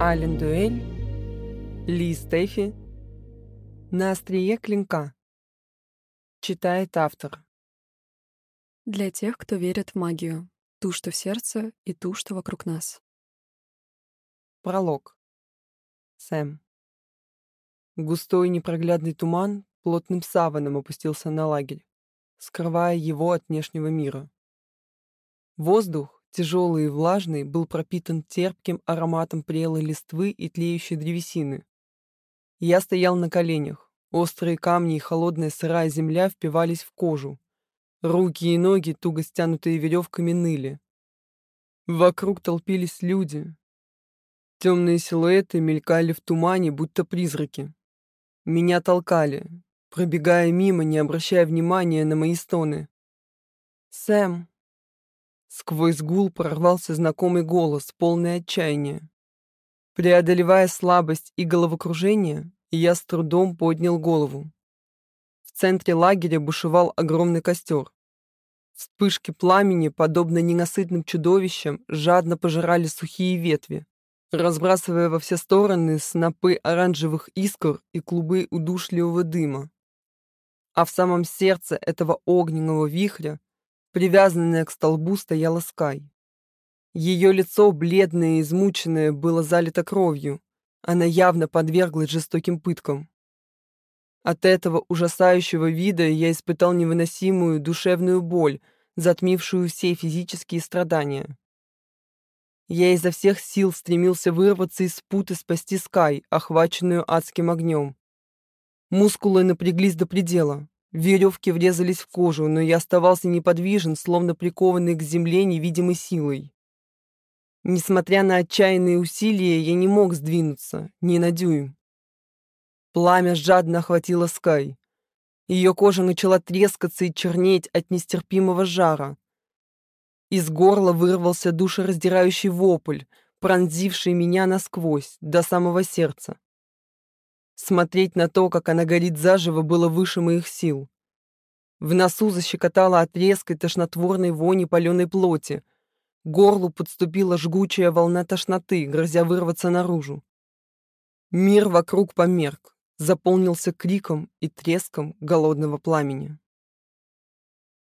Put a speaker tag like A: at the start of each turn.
A: Сайлент Дуэль, Ли Стефи, На острие клинка. Читает автор.
B: Для тех, кто верит в магию, ту, что в сердце, и ту, что вокруг нас.
A: Пролог. Сэм. Густой непроглядный туман плотным саваном опустился на лагерь, скрывая его от внешнего мира. Воздух, тяжелый и влажный, был пропитан терпким ароматом прелой листвы и тлеющей древесины. Я стоял на коленях. Острые камни и холодная сырая земля впивались в кожу. Руки и ноги, туго стянутые веревками, ныли. Вокруг толпились люди. Темные силуэты мелькали в тумане, будто призраки. Меня толкали, пробегая мимо, не обращая внимания на мои стоны. «Сэм!» Сквозь гул прорвался знакомый голос, полный отчаяния. Преодолевая слабость и головокружение, я с трудом поднял голову. В центре лагеря бушевал огромный костер. Вспышки пламени, подобно ненасытным чудовищам, жадно пожирали сухие ветви, разбрасывая во все стороны снопы оранжевых искр и клубы удушливого дыма. А в самом сердце этого огненного вихря Привязанная к столбу стояла Скай. Ее лицо, бледное и измученное, было залито кровью. Она явно подверглась жестоким пыткам. От этого ужасающего вида я испытал невыносимую душевную боль, затмившую все физические страдания. Я изо всех сил стремился вырваться из пут и спасти Скай, охваченную адским огнем. Мускулы напряглись до предела. Веревки врезались в кожу, но я оставался неподвижен, словно прикованный к земле невидимой силой. Несмотря на отчаянные усилия, я не мог сдвинуться, ни на дюйм. Пламя жадно охватило Скай. Ее кожа начала трескаться и чернеть от нестерпимого жара. Из горла вырвался душераздирающий вопль, пронзивший меня насквозь, до самого сердца. Смотреть на то, как она горит заживо, было выше моих сил. В носу защекотало от резкой тошнотворной вони паленой плоти. Горлу подступила жгучая волна тошноты, грозя вырваться наружу. Мир вокруг померк, заполнился криком и треском голодного пламени.